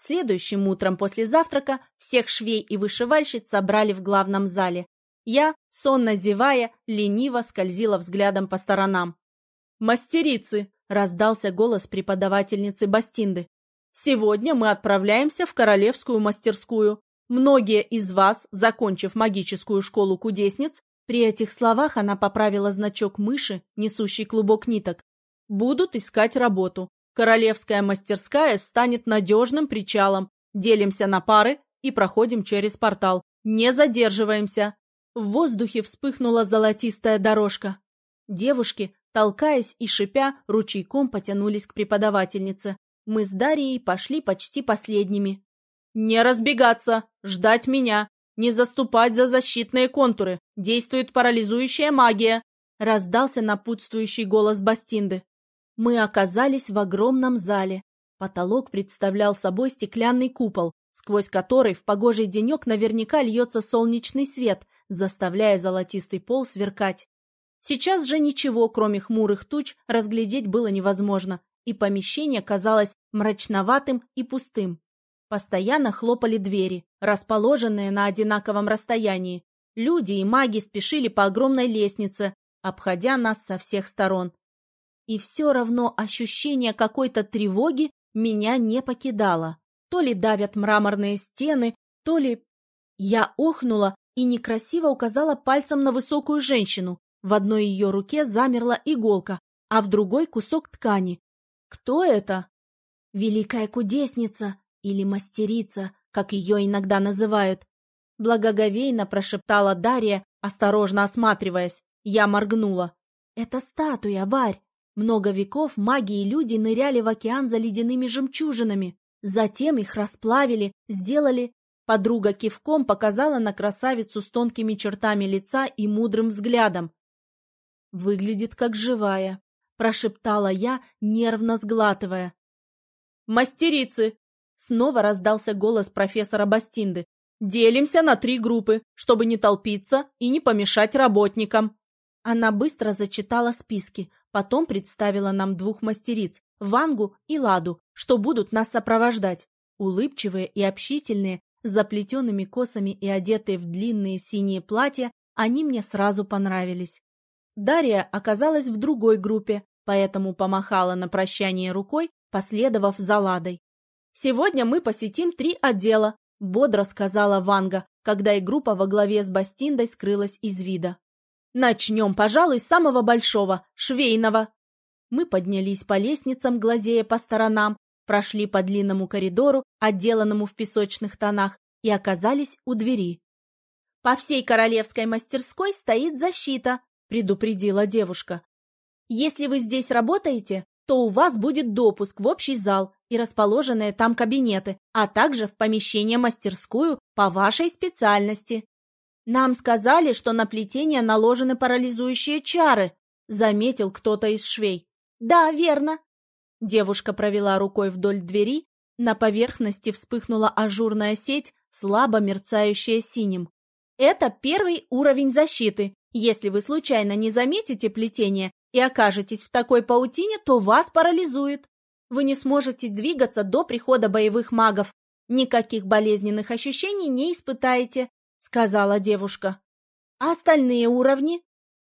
Следующим утром после завтрака всех швей и вышивальщиц собрали в главном зале. Я, сонно зевая, лениво скользила взглядом по сторонам. «Мастерицы!» — раздался голос преподавательницы Бастинды. «Сегодня мы отправляемся в Королевскую мастерскую. Многие из вас, закончив магическую школу кудесниц, при этих словах она поправила значок мыши, несущий клубок ниток, будут искать работу. Королевская мастерская станет надежным причалом. Делимся на пары и проходим через портал. Не задерживаемся. В воздухе вспыхнула золотистая дорожка. Девушки, толкаясь и шипя, ручейком потянулись к преподавательнице. Мы с Дарьей пошли почти последними. «Не разбегаться! Ждать меня! Не заступать за защитные контуры! Действует парализующая магия!» Раздался напутствующий голос Бастинды. Мы оказались в огромном зале. Потолок представлял собой стеклянный купол, сквозь который в погожий денек наверняка льется солнечный свет, заставляя золотистый пол сверкать. Сейчас же ничего, кроме хмурых туч, разглядеть было невозможно, и помещение казалось мрачноватым и пустым. Постоянно хлопали двери, расположенные на одинаковом расстоянии. Люди и маги спешили по огромной лестнице, обходя нас со всех сторон. И все равно ощущение какой-то тревоги меня не покидало. То ли давят мраморные стены, то ли... Я охнула и некрасиво указала пальцем на высокую женщину. В одной ее руке замерла иголка, а в другой кусок ткани. Кто это? Великая кудесница или мастерица, как ее иногда называют. Благоговейно прошептала Дарья, осторожно осматриваясь. Я моргнула. Это статуя, Варь. Много веков маги и люди ныряли в океан за ледяными жемчужинами. Затем их расплавили, сделали... Подруга кивком показала на красавицу с тонкими чертами лица и мудрым взглядом. «Выглядит как живая», — прошептала я, нервно сглатывая. «Мастерицы!» — снова раздался голос профессора Бастинды. «Делимся на три группы, чтобы не толпиться и не помешать работникам». Она быстро зачитала списки, Потом представила нам двух мастериц, Вангу и Ладу, что будут нас сопровождать. Улыбчивые и общительные, с заплетенными косами и одетые в длинные синие платья, они мне сразу понравились. Дарья оказалась в другой группе, поэтому помахала на прощание рукой, последовав за Ладой. «Сегодня мы посетим три отдела», — бодро сказала Ванга, когда и группа во главе с Бастиндой скрылась из вида. Начнем, пожалуй, с самого большого, швейного. Мы поднялись по лестницам, глазея по сторонам, прошли по длинному коридору, отделанному в песочных тонах, и оказались у двери. «По всей королевской мастерской стоит защита», — предупредила девушка. «Если вы здесь работаете, то у вас будет допуск в общий зал и расположенные там кабинеты, а также в помещение-мастерскую по вашей специальности. «Нам сказали, что на плетение наложены парализующие чары», — заметил кто-то из швей. «Да, верно». Девушка провела рукой вдоль двери, на поверхности вспыхнула ажурная сеть, слабо мерцающая синим. «Это первый уровень защиты. Если вы случайно не заметите плетение и окажетесь в такой паутине, то вас парализует. Вы не сможете двигаться до прихода боевых магов. Никаких болезненных ощущений не испытаете. — сказала девушка. «А остальные уровни?»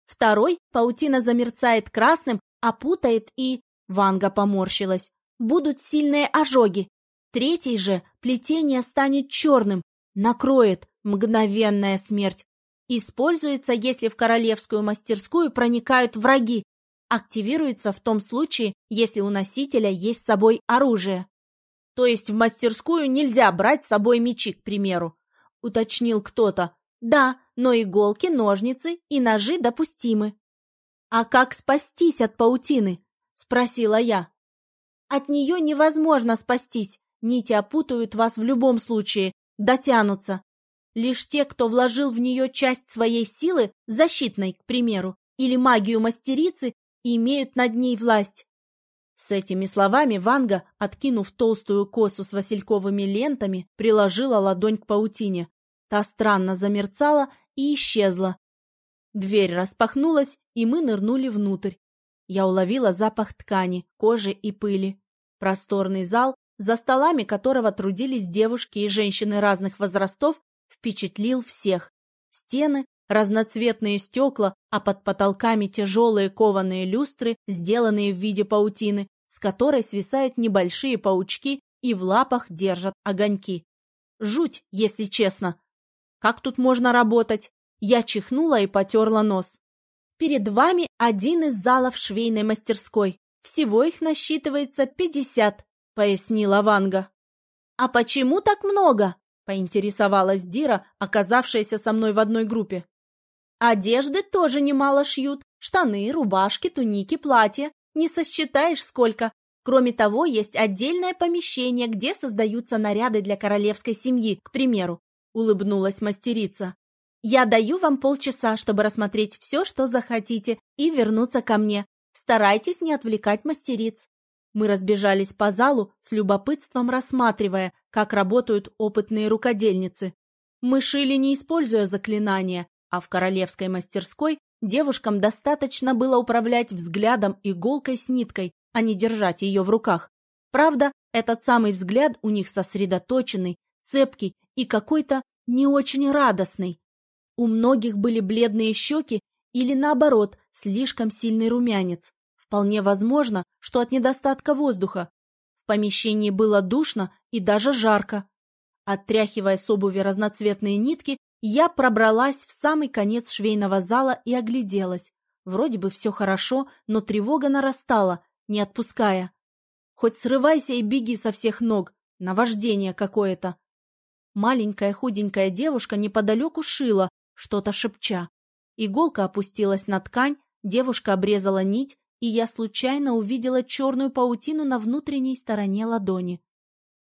Второй паутина замерцает красным, опутает и... Ванга поморщилась. Будут сильные ожоги. Третий же плетение станет черным, накроет мгновенная смерть. Используется, если в королевскую мастерскую проникают враги. Активируется в том случае, если у носителя есть с собой оружие. То есть в мастерскую нельзя брать с собой мечи, к примеру. — уточнил кто-то. «Да, но иголки, ножницы и ножи допустимы». «А как спастись от паутины?» — спросила я. «От нее невозможно спастись. Нити опутают вас в любом случае, дотянутся. Лишь те, кто вложил в нее часть своей силы, защитной, к примеру, или магию мастерицы, имеют над ней власть. С этими словами Ванга, откинув толстую косу с васильковыми лентами, приложила ладонь к паутине. Та странно замерцала и исчезла. Дверь распахнулась, и мы нырнули внутрь. Я уловила запах ткани, кожи и пыли. Просторный зал, за столами которого трудились девушки и женщины разных возрастов, впечатлил всех. Стены, разноцветные стекла, а под потолками тяжелые кованые люстры, сделанные в виде паутины, с которой свисают небольшие паучки и в лапах держат огоньки. Жуть, если честно. Как тут можно работать? Я чихнула и потерла нос. Перед вами один из залов швейной мастерской. Всего их насчитывается пятьдесят, пояснила Ванга. А почему так много? поинтересовалась Дира, оказавшаяся со мной в одной группе. Одежды тоже немало шьют. Штаны, рубашки, туники, платья. Не сосчитаешь сколько. Кроме того, есть отдельное помещение, где создаются наряды для королевской семьи, к примеру. Улыбнулась мастерица. Я даю вам полчаса, чтобы рассмотреть все, что захотите, и вернуться ко мне. Старайтесь не отвлекать мастериц. Мы разбежались по залу, с любопытством рассматривая, как работают опытные рукодельницы. Мы шили, не используя заклинания, а в королевской мастерской девушкам достаточно было управлять взглядом иголкой с ниткой, а не держать ее в руках. Правда, этот самый взгляд у них сосредоточенный, цепкий и какой-то не очень радостный. У многих были бледные щеки или, наоборот, слишком сильный румянец. Вполне возможно, что от недостатка воздуха. В помещении было душно и даже жарко. Оттряхивая с обуви разноцветные нитки, я пробралась в самый конец швейного зала и огляделась. Вроде бы все хорошо, но тревога нарастала, не отпуская. Хоть срывайся и беги со всех ног, наваждение какое-то. Маленькая худенькая девушка неподалеку шила, что-то шепча. Иголка опустилась на ткань, девушка обрезала нить, и я случайно увидела черную паутину на внутренней стороне ладони.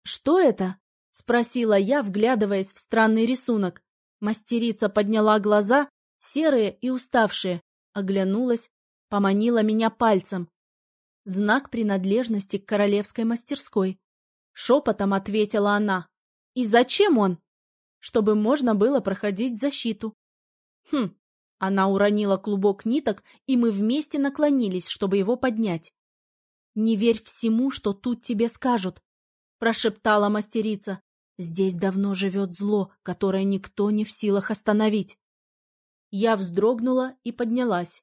«Что это?» — спросила я, вглядываясь в странный рисунок. Мастерица подняла глаза, серые и уставшие, оглянулась, поманила меня пальцем. Знак принадлежности к королевской мастерской. Шепотом ответила она. «И зачем он?» «Чтобы можно было проходить защиту. Хм. Она уронила клубок ниток, и мы вместе наклонились, чтобы его поднять. «Не верь всему, что тут тебе скажут», — прошептала мастерица. «Здесь давно живет зло, которое никто не в силах остановить». Я вздрогнула и поднялась.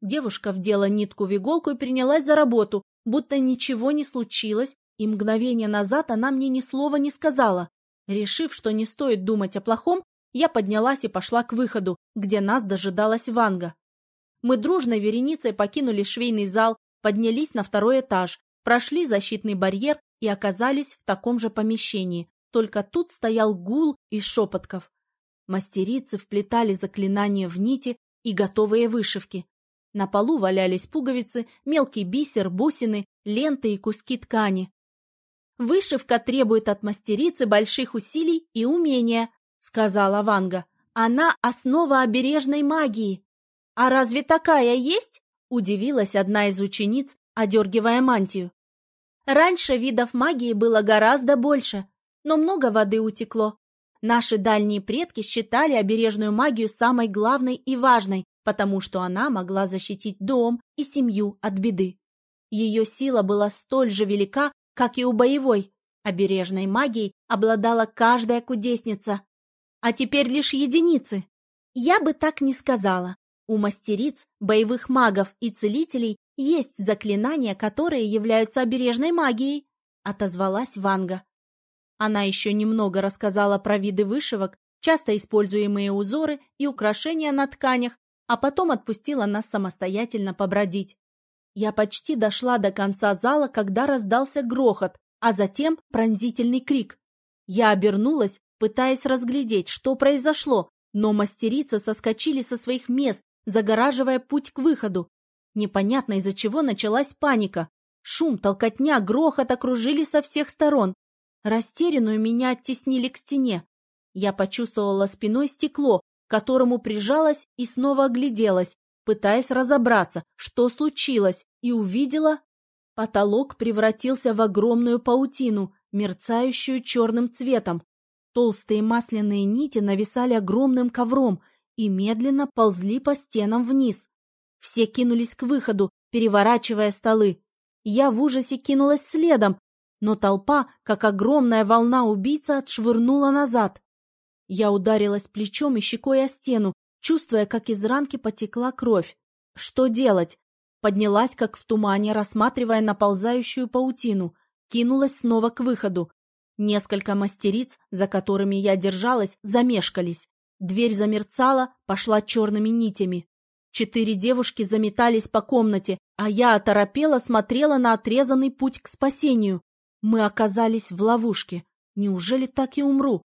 Девушка вдела нитку в иголку и принялась за работу, будто ничего не случилось, и мгновение назад она мне ни слова не сказала. Решив, что не стоит думать о плохом, я поднялась и пошла к выходу, где нас дожидалась Ванга. Мы дружной вереницей покинули швейный зал, поднялись на второй этаж, прошли защитный барьер и оказались в таком же помещении, только тут стоял гул из шепотков. Мастерицы вплетали заклинания в нити и готовые вышивки. На полу валялись пуговицы, мелкий бисер, бусины, ленты и куски ткани. Вышивка требует от мастерицы больших усилий и умения, — сказала Ванга. «Она основа обережной магии». «А разве такая есть?» — удивилась одна из учениц, одергивая мантию. «Раньше видов магии было гораздо больше, но много воды утекло. Наши дальние предки считали обережную магию самой главной и важной, потому что она могла защитить дом и семью от беды. Ее сила была столь же велика, как и у боевой. Обережной магией обладала каждая кудесница, а теперь лишь единицы. Я бы так не сказала. У мастериц, боевых магов и целителей есть заклинания, которые являются обережной магией, отозвалась Ванга. Она еще немного рассказала про виды вышивок, часто используемые узоры и украшения на тканях, а потом отпустила нас самостоятельно побродить. Я почти дошла до конца зала, когда раздался грохот, а затем пронзительный крик. Я обернулась пытаясь разглядеть, что произошло, но мастерицы соскочили со своих мест, загораживая путь к выходу. Непонятно из-за чего началась паника. Шум, толкотня, грохот окружили со всех сторон. Растерянную меня оттеснили к стене. Я почувствовала спиной стекло, к которому прижалась и снова огляделась, пытаясь разобраться, что случилось, и увидела... Потолок превратился в огромную паутину, мерцающую черным цветом. Толстые масляные нити нависали огромным ковром и медленно ползли по стенам вниз. Все кинулись к выходу, переворачивая столы. Я в ужасе кинулась следом. но толпа, как огромная волна убийца, отшвырнула назад. Я ударилась плечом и щекой о стену, чувствуя, как из ранки потекла кровь. Что делать? Поднялась, как в тумане, рассматривая наползающую паутину. Кинулась снова к выходу. Несколько мастериц, за которыми я держалась, замешкались. Дверь замерцала, пошла черными нитями. Четыре девушки заметались по комнате, а я оторопела смотрела на отрезанный путь к спасению. Мы оказались в ловушке. Неужели так и умру?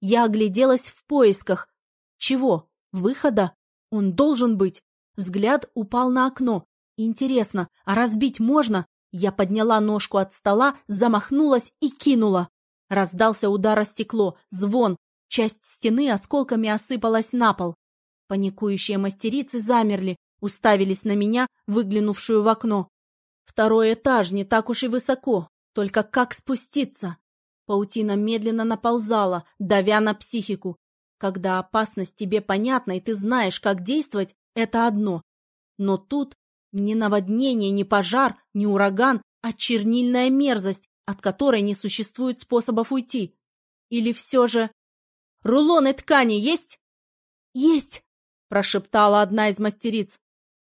Я огляделась в поисках. Чего? Выхода? Он должен быть. Взгляд упал на окно. Интересно, а разбить можно? Я подняла ножку от стола, замахнулась и кинула. Раздался удар о стекло, звон. Часть стены осколками осыпалась на пол. Паникующие мастерицы замерли, уставились на меня, выглянувшую в окно. Второй этаж не так уж и высоко, только как спуститься? Паутина медленно наползала, давя на психику. Когда опасность тебе понятна, и ты знаешь, как действовать, это одно. Но тут ни наводнение, ни пожар, ни ураган, а чернильная мерзость, от которой не существует способов уйти. Или все же... «Рулоны ткани есть?» «Есть!» – прошептала одна из мастериц.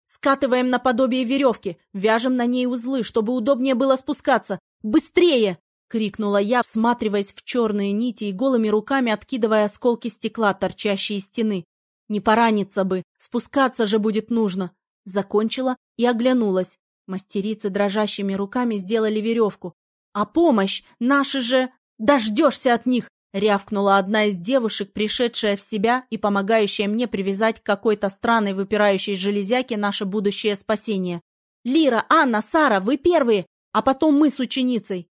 «Скатываем наподобие веревки, вяжем на ней узлы, чтобы удобнее было спускаться. Быстрее!» — крикнула я, всматриваясь в черные нити и голыми руками откидывая осколки стекла, торчащие из стены. Не пораниться бы, спускаться же будет нужно. Закончила и оглянулась. Мастерицы дрожащими руками сделали веревку. «А помощь! Наши же! Дождешься от них!» — рявкнула одна из девушек, пришедшая в себя и помогающая мне привязать к какой-то странной выпирающей железяке наше будущее спасение. «Лира, Анна, Сара, вы первые! А потом мы с ученицей!»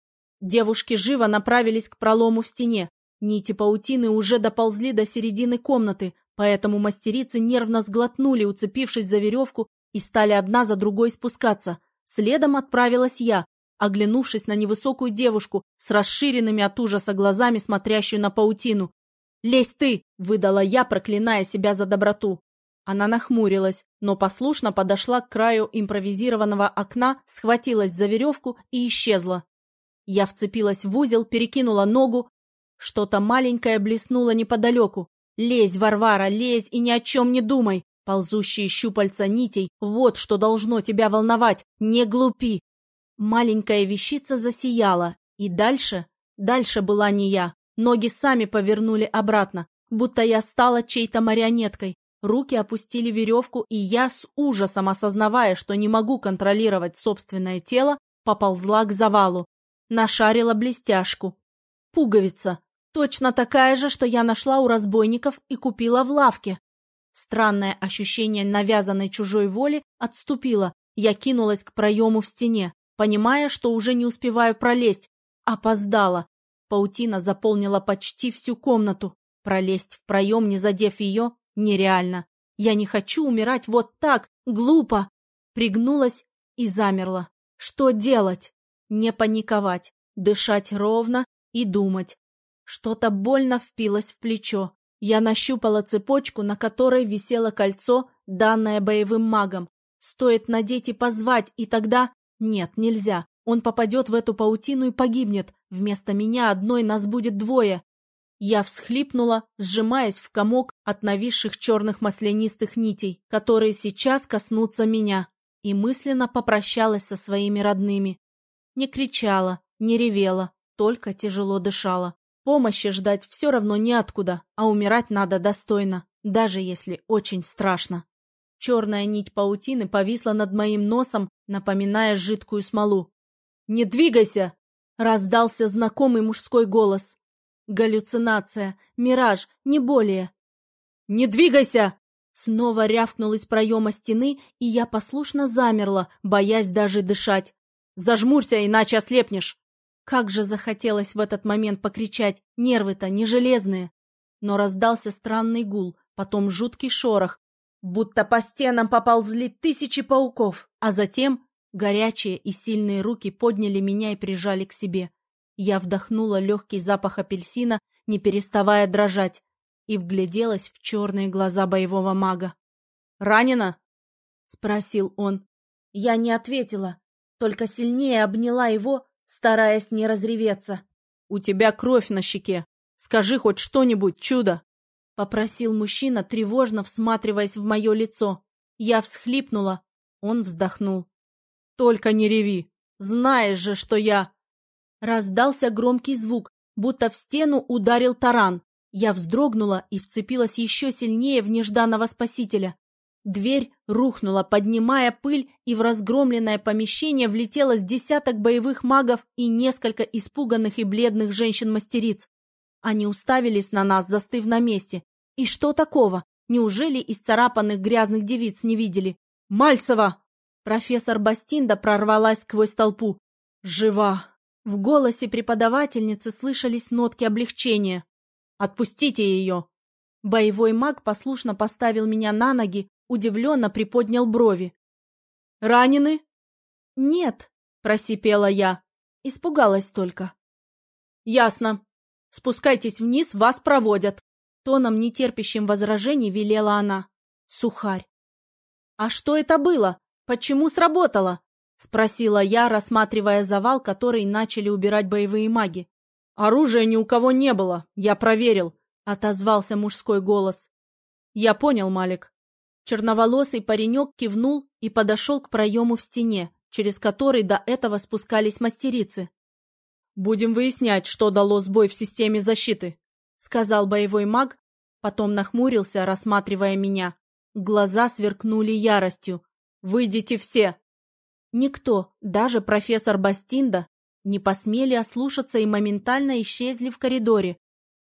Девушки живо направились к пролому в стене. Нити паутины уже доползли до середины комнаты, поэтому мастерицы нервно сглотнули, уцепившись за веревку, и стали одна за другой спускаться. Следом отправилась я, оглянувшись на невысокую девушку с расширенными от ужаса глазами, смотрящую на паутину. «Лезь ты!» — выдала я, проклиная себя за доброту. Она нахмурилась, но послушно подошла к краю импровизированного окна, схватилась за веревку и исчезла. Я вцепилась в узел, перекинула ногу. Что-то маленькое блеснуло неподалеку. «Лезь, Варвара, лезь и ни о чем не думай!» Ползущие щупальца нитей — вот что должно тебя волновать, не глупи! Маленькая вещица засияла, и дальше, дальше была не я. Ноги сами повернули обратно, будто я стала чьей-то марионеткой. Руки опустили веревку, и я, с ужасом осознавая, что не могу контролировать собственное тело, поползла к завалу нашарила блестяшку. Пуговица. Точно такая же, что я нашла у разбойников и купила в лавке. Странное ощущение навязанной чужой воли отступило. Я кинулась к проему в стене, понимая, что уже не успеваю пролезть. Опоздала. Паутина заполнила почти всю комнату. Пролезть в проем, не задев ее, нереально. Я не хочу умирать вот так, глупо. Пригнулась и замерла. Что делать? Не паниковать, дышать ровно и думать. Что-то больно впилось в плечо. Я нащупала цепочку, на которой висело кольцо, данное боевым магом. Стоит надеть и позвать, и тогда... Нет, нельзя. Он попадет в эту паутину и погибнет. Вместо меня одной нас будет двое. Я всхлипнула, сжимаясь в комок от нависших черных маслянистых нитей, которые сейчас коснутся меня, и мысленно попрощалась со своими родными. Не кричала, не ревела, только тяжело дышала. Помощи ждать все равно неоткуда, а умирать надо достойно, даже если очень страшно. Черная нить паутины повисла над моим носом, напоминая жидкую смолу. «Не двигайся!» — раздался знакомый мужской голос. Галлюцинация, мираж, не более. «Не двигайся!» Снова рявкнул из проема стены, и я послушно замерла, боясь даже дышать. Зажмурься, иначе ослепнешь!» Как же захотелось в этот момент покричать, нервы-то не железные. Но раздался странный гул, потом жуткий шорох, будто по стенам поползли тысячи пауков, а затем горячие и сильные руки подняли меня и прижали к себе. Я вдохнула легкий запах апельсина, не переставая дрожать, и вгляделась в черные глаза боевого мага. «Ранена?» — спросил он. Я не ответила, только сильнее обняла его, стараясь не разреветься. «У тебя кровь на щеке. Скажи хоть что-нибудь, чудо!» — попросил мужчина, тревожно всматриваясь в мое лицо. Я всхлипнула. Он вздохнул. «Только не реви! Знаешь же, что я...» Раздался громкий звук, будто в стену ударил таран. Я вздрогнула и вцепилась еще сильнее в нежданного спасителя. Дверь рухнула, поднимая пыль, и в разгромленное помещение влетело с десяток боевых магов и несколько испуганных и бледных женщин-мастериц. Они уставились на нас, застыв на месте. И что такого? Неужели исцарапанных грязных девиц не видели? «Мальцева!» Профессор Бастинда прорвалась сквозь толпу. «Жива!» В голосе преподавательницы слышались нотки облегчения. «Отпустите ее!» Боевой маг послушно поставил меня на ноги, удивленно приподнял брови. «Ранены?» «Нет», — просипела я. Испугалась только. «Ясно. Спускайтесь вниз, вас проводят». Тоном, нетерпящим возражений, велела она. Сухарь. «А что это было? Почему сработало?» — спросила я, рассматривая завал, который начали убирать боевые маги. «Оружия ни у кого не было, я проверил», — отозвался мужской голос. «Я понял, Малик. Черноволосый паренек кивнул и подошел к проему в стене, через который до этого спускались мастерицы. «Будем выяснять, что дало сбой в системе защиты», — сказал боевой маг, потом нахмурился, рассматривая меня. Глаза сверкнули яростью. «Выйдите все!» Никто, даже профессор Бастинда, не посмели ослушаться и моментально исчезли в коридоре.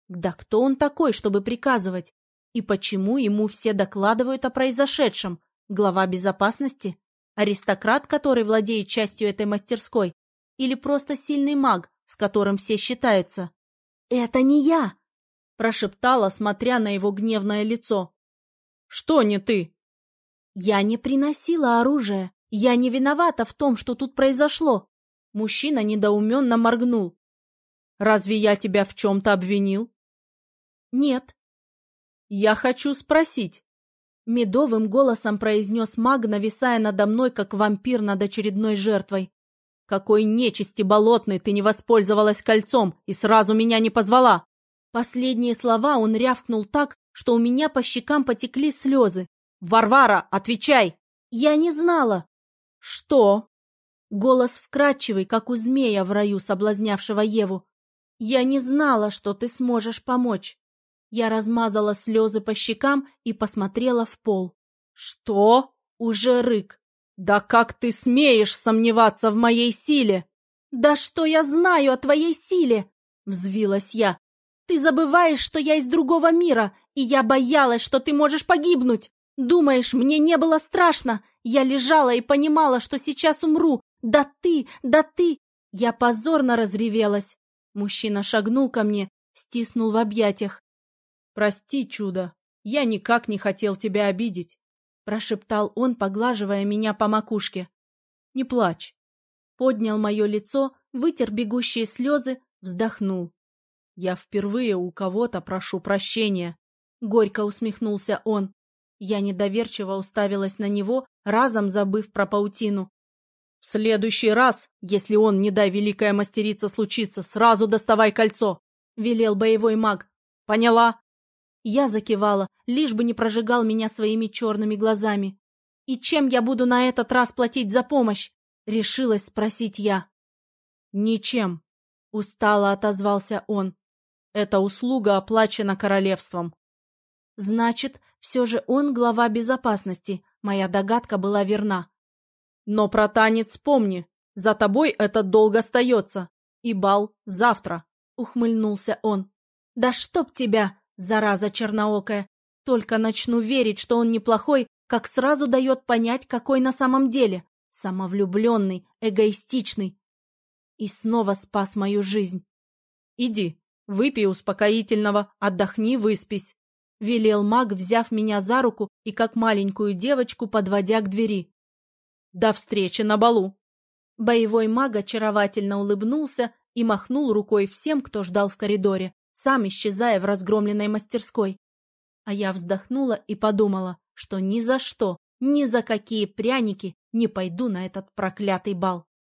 Да кто он такой, чтобы приказывать? И почему ему все докладывают о произошедшем? Глава безопасности? Аристократ, который владеет частью этой мастерской? Или просто сильный маг, с которым все считаются? «Это не я!» – прошептала, смотря на его гневное лицо. «Что не ты?» «Я не приносила оружие. Я не виновата в том, что тут произошло». Мужчина недоуменно моргнул. «Разве я тебя в чем-то обвинил?» «Нет, «Я хочу спросить», — медовым голосом произнес маг, нависая надо мной, как вампир над очередной жертвой. «Какой нечисти болотной ты не воспользовалась кольцом и сразу меня не позвала!» Последние слова он рявкнул так, что у меня по щекам потекли слезы. «Варвара, отвечай!» «Я не знала!» «Что?» Голос вкрадчивый, как у змея в раю, соблазнявшего Еву. «Я не знала, что ты сможешь помочь. Я размазала слезы по щекам и посмотрела в пол. «Что?» — уже рык. «Да как ты смеешь сомневаться в моей силе?» «Да что я знаю о твоей силе?» — взвилась я. «Ты забываешь, что я из другого мира, и я боялась, что ты можешь погибнуть. Думаешь, мне не было страшно? Я лежала и понимала, что сейчас умру. Да ты, да ты!» Я позорно разревелась. Мужчина шагнул ко мне, стиснул в объятиях. «Прости, чудо, я никак не хотел тебя обидеть», — прошептал он, поглаживая меня по макушке. «Не плачь». Поднял мое лицо, вытер бегущие слезы, вздохнул. «Я впервые у кого-то прошу прощения», — горько усмехнулся он. Я недоверчиво уставилась на него, разом забыв про паутину. «В следующий раз, если он, не дай великая мастерица случится, сразу доставай кольцо», — велел боевой маг. «Поняла?» Я закивала, лишь бы не прожигал меня своими черными глазами. «И чем я буду на этот раз платить за помощь?» — решилась спросить я. «Ничем», — устало отозвался он. «Эта услуга оплачена королевством». «Значит, все же он глава безопасности. Моя догадка была верна». «Но про танец помни. За тобой этот долг остается. И бал завтра», — ухмыльнулся он. «Да чтоб тебя!» Зараза черноокая. Только начну верить, что он неплохой, как сразу дает понять, какой на самом деле. Самовлюбленный, эгоистичный. И снова спас мою жизнь. «Иди, выпей успокоительного, отдохни, выспись», — велел маг, взяв меня за руку и как маленькую девочку подводя к двери. «До встречи на балу!» Боевой маг очаровательно улыбнулся и махнул рукой всем, кто ждал в коридоре сам исчезая в разгромленной мастерской. А я вздохнула и подумала, что ни за что, ни за какие пряники не пойду на этот проклятый бал.